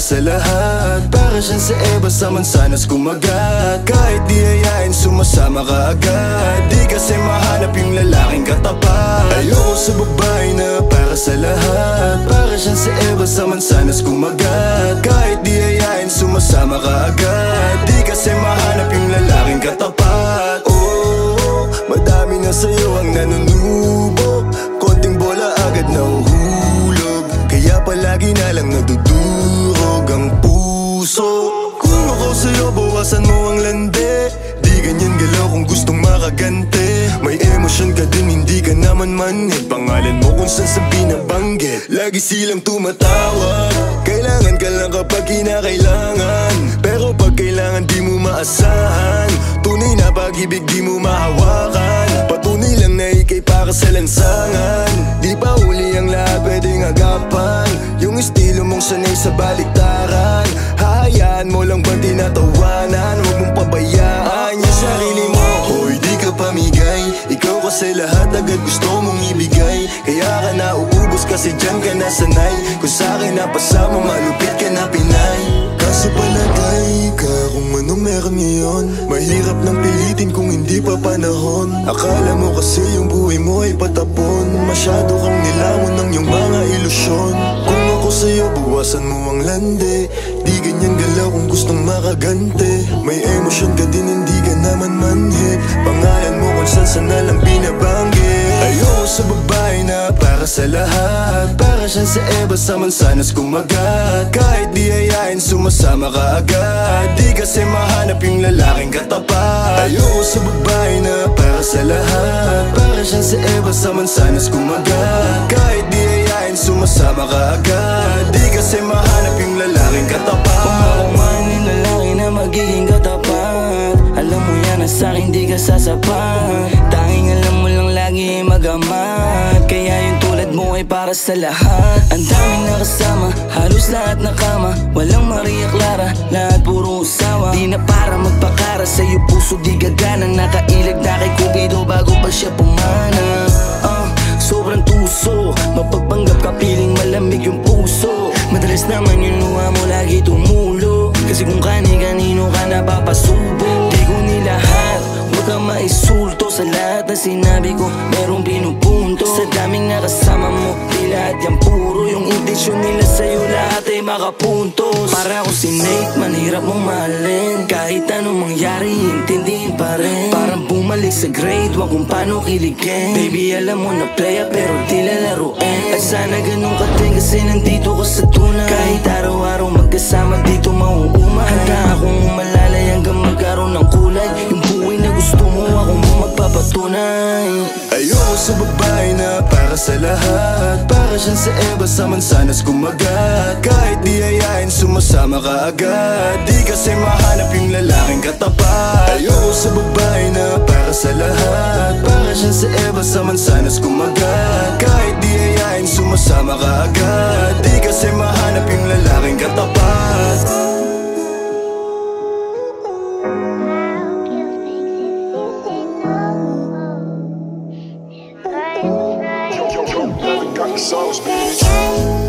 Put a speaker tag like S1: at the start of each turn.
S1: sa lahat. Para siyang sa Eva sa mansanas kumagat Kahit di ayain sumasama ka agad. Di kasi mahanap yung lalaking katapat. Ayoko sa babae na para sa lahat. Para siyang sa Eva sa mansanas kumagat Kahit di ayain sumasama ka agad ako sa'yo, bawasan mo ang lande. Di ganyan galaw kung gustong makagante. May emosyon ka din, hindi ka naman manhid. Pangalan mo kung saan sa binabanggit Lagi silang tumatawag Kailangan ka lang kapag kinakailangan. Pero pag kailangan di mo maasahan. Tunay na pag-ibig di mo mahawakan. Patunay lang na ikay para sa lansangan. Di pa huli ang lahat pwedeng agapan? Yung estilo sanay sa baliktaran. Hahayaan mo lang ba tinatawanan? Huwag mong pabayaan yung sarili mo. Hoy di ka pamigay. Ikaw kasi lahat agad gusto mong ibigay. Kaya ka nauubos kasi dyan ka nasanay Kung sa'kin napasama malupit ka na pinay. Kaso palagay ka kung anong meron ngayon. Mahirap nang pilitin kung hindi pa panahon. Akala mo kasi yung buhay mo ay patapon. Masyado kang nilamon ng iyong mga ilusyon. Kung ako sa'yo buwasan mo ang lande. Di ganyan galaw kung gustong makagante. May emosyon ka din hindi ka naman manhid Pangalan mo kung saan saan na lang binabanggit. Ayoko sa babae na para sa lahat. Para siyang sa Eva sa mansanas kumagat. Kahit di ayain sumasama ka agad. Di kasi mahanap yung lalaking katapat. Ayoko sa babae na para sa lahat. Para siyang sa Eva sa mansanas kumagat. Kahit di ayain sumasama ka agad
S2: sa'kin di ka sasapat Tanging alam mo lang lagi magamat Kaya yung tulad mo ay para sa lahat. Ang daming nakasama, halos lahat nakama Walang Maria Clara, lahat puro usawa. Di na para magpakara sa'yo puso di gagana. Nakailag na kay Cupido bago pa siya pumana. Ah, Sobrang tuso. Mapagpanggap ka piling malamig yung puso. Madalas naman yung luha mo lagi tumulo. Kasi kung kani-kanino ka napapasubo maisulto Sa lahat na sinabi ko. Merong pinupunto. Sa daming nakasama mo Di lahat yan puro. Yung intensyon nila sa'yo Lahat ay makapuntos. Para ako si Nate Manhirap mong mahalin. Kahit anong mangyari Intindihin pa rin. Parang bumalik sa grade Huwag kung paano kiligin. Baby alam mo na playa Pero di lalaruin At sana ganun ka din Kasi nandito ka sa tunay Kahit araw-araw magkasama dito mauuma Handa akong umalalay Hanggang magkaroon ng kulay magpapatunay
S1: Ayoko sa babae na para sa lahat. Para siyang sa Eva sa mansanas kumagat Kahit di ayain sumasama ka agad. Di kasi mahanap yung lalaking katapat. Ayoko sa babae na para sa lahat. Para siyang sa Eva sa mansanas kumagat Kahit di ayain sumasama ka agad
S3: So Beach.